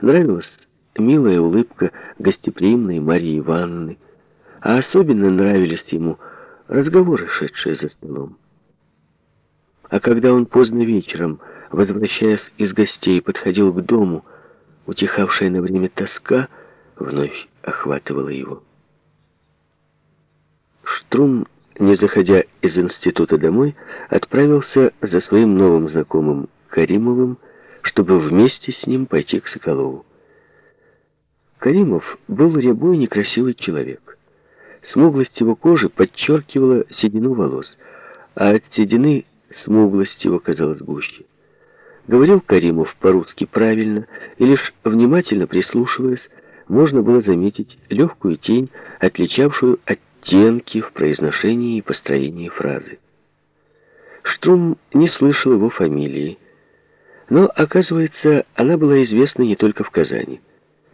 Нравилась милая улыбка гостеприимной Марии Ивановны, а особенно нравились ему разговоры, шедшие за столом. А когда он поздно вечером, возвращаясь из гостей, подходил к дому, утихавшая на время тоска вновь охватывала его. Штрум, не заходя из института домой, отправился за своим новым знакомым Каримовым, чтобы вместе с ним пойти к Соколову. Каримов был рябой некрасивый человек. Смуглость его кожи подчеркивала седину волос, а от седины смуглость его казалась гуще. Говорил Каримов по-русски правильно, и лишь внимательно прислушиваясь, можно было заметить легкую тень, отличавшую оттенки в произношении и построении фразы. Штрум не слышал его фамилии, но, оказывается, она была известна не только в Казани.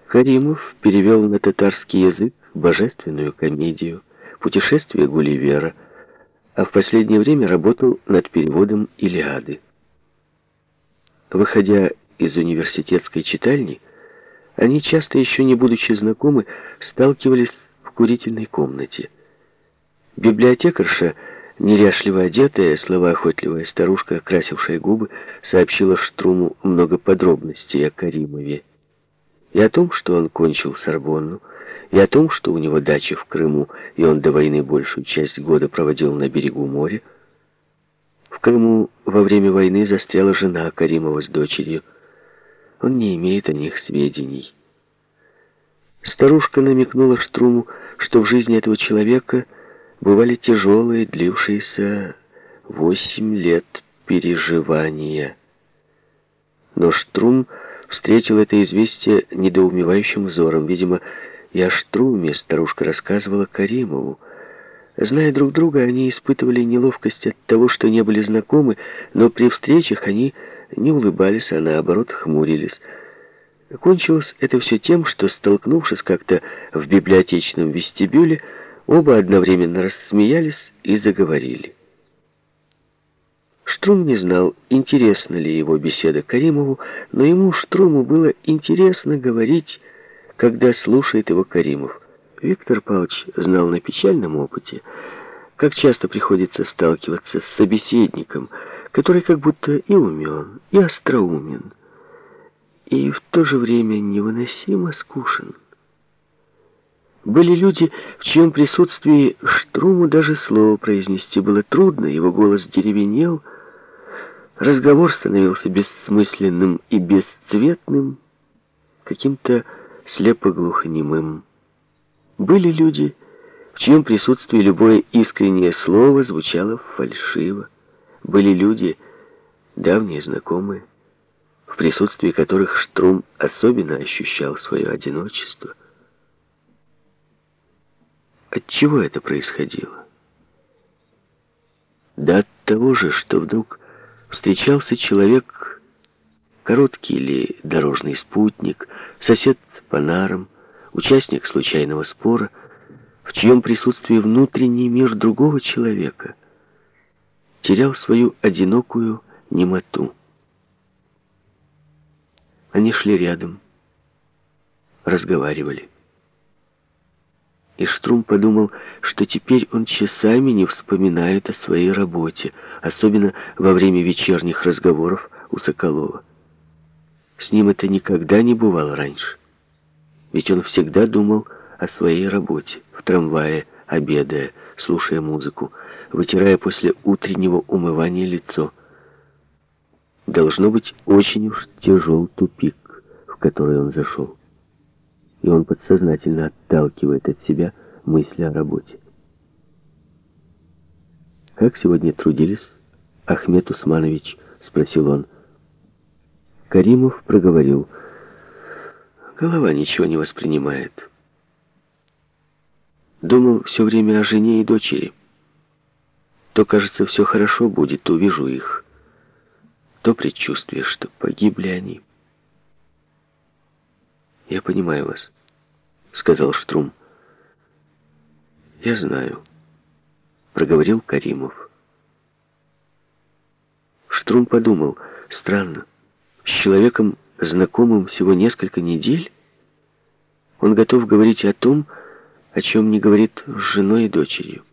Каримов перевел на татарский язык божественную комедию, путешествие Гулливера, а в последнее время работал над переводом «Илиады». Выходя из университетской читальни, они, часто еще не будучи знакомы, сталкивались в курительной комнате. Библиотекарша, неряшливо одетая, словоохотливая старушка, красившая губы, сообщила Штруму много подробностей о Каримове. И о том, что он кончил Сорбонну, и о том, что у него дача в Крыму, и он до войны большую часть года проводил на берегу моря. В Крыму во время войны застряла жена Каримова с дочерью. Он не имеет о них сведений. Старушка намекнула Штруму, что в жизни этого человека бывали тяжелые, длившиеся восемь лет переживания. Но Штрум встретил это известие недоумевающим взором. Видимо, и о Штруме старушка рассказывала Каримову. Зная друг друга, они испытывали неловкость от того, что не были знакомы, но при встречах они не улыбались, а наоборот хмурились. Кончилось это все тем, что, столкнувшись как-то в библиотечном вестибюле, оба одновременно рассмеялись и заговорили. Штрум не знал, интересна ли его беседа Каримову, но ему, Штруму, было интересно говорить, когда слушает его Каримов. Виктор Павлович знал на печальном опыте, как часто приходится сталкиваться с собеседником, который как будто и умен, и остроумен, и в то же время невыносимо скучен. Были люди, в чьем присутствии Штруму даже слово произнести было трудно, его голос деревенел, разговор становился бессмысленным и бесцветным, каким-то слепо-глухонемым. Были люди, в чьем присутствии любое искреннее слово звучало фальшиво. Были люди, давние знакомые, в присутствии которых Штрум особенно ощущал свое одиночество. От чего это происходило? Да от того же, что вдруг встречался человек, короткий или дорожный спутник, сосед по нарам, участник случайного спора, в чьем присутствии внутренний мир другого человека терял свою одинокую немоту. Они шли рядом, разговаривали. И Штрум подумал, что теперь он часами не вспоминает о своей работе, особенно во время вечерних разговоров у Соколова. С ним это никогда не бывало раньше. Ведь он всегда думал о своей работе, в трамвае, обедая, слушая музыку, вытирая после утреннего умывания лицо. Должно быть очень уж тяжел тупик, в который он зашел. И он подсознательно отталкивает от себя мысли о работе. «Как сегодня трудились?» Ахмед Усманович спросил он. Каримов проговорил – Голова ничего не воспринимает. Думал все время о жене и дочери. То, кажется, все хорошо будет, увижу их. То предчувствие, что погибли они. «Я понимаю вас», — сказал Штрум. «Я знаю», — проговорил Каримов. Штрум подумал, странно, с человеком, знакомым всего несколько недель, он готов говорить о том, о чем не говорит с женой и дочерью.